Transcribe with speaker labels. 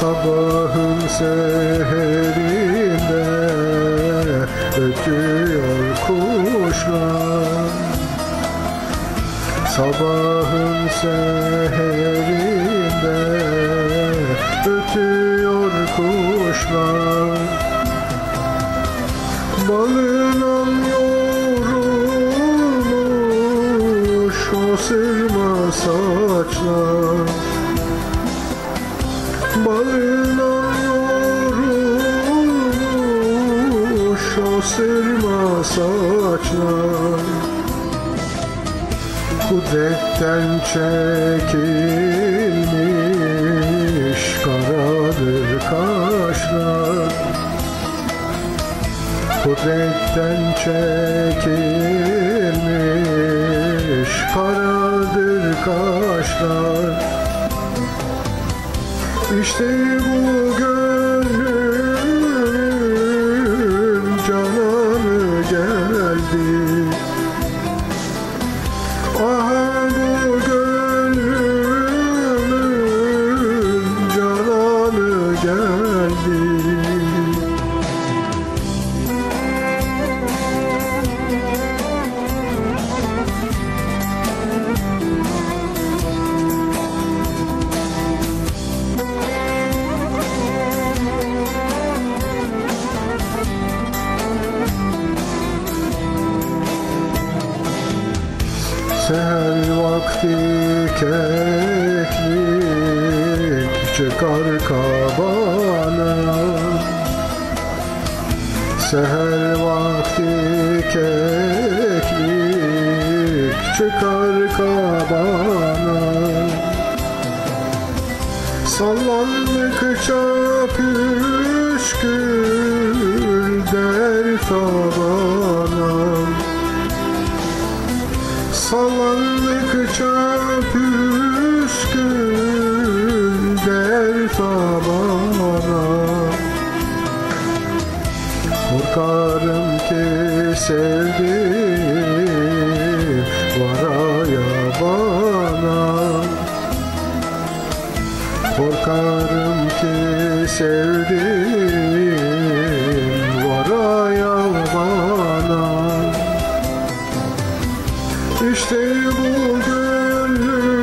Speaker 1: Sabahın seherinde ötüyor kuşlar. Sabahın seherinde ötüyor kuşlar. Balına yorulmuş o sırma saçlar Yorulmuş o sırma saçlar. Kudretten çekilmiş karadır kaşlar. Kudretten çekilmiş karadır kaşlar İşte bu gönlüm vakti keklik çıkar kabana. Seher vakti keklik çıkar kabana. Sallandıkça püskül Sallandıkça püskül der tabana Korkarım ki sevdim varaya bana. Korkarım ki sevdim İşte bu gönlüm.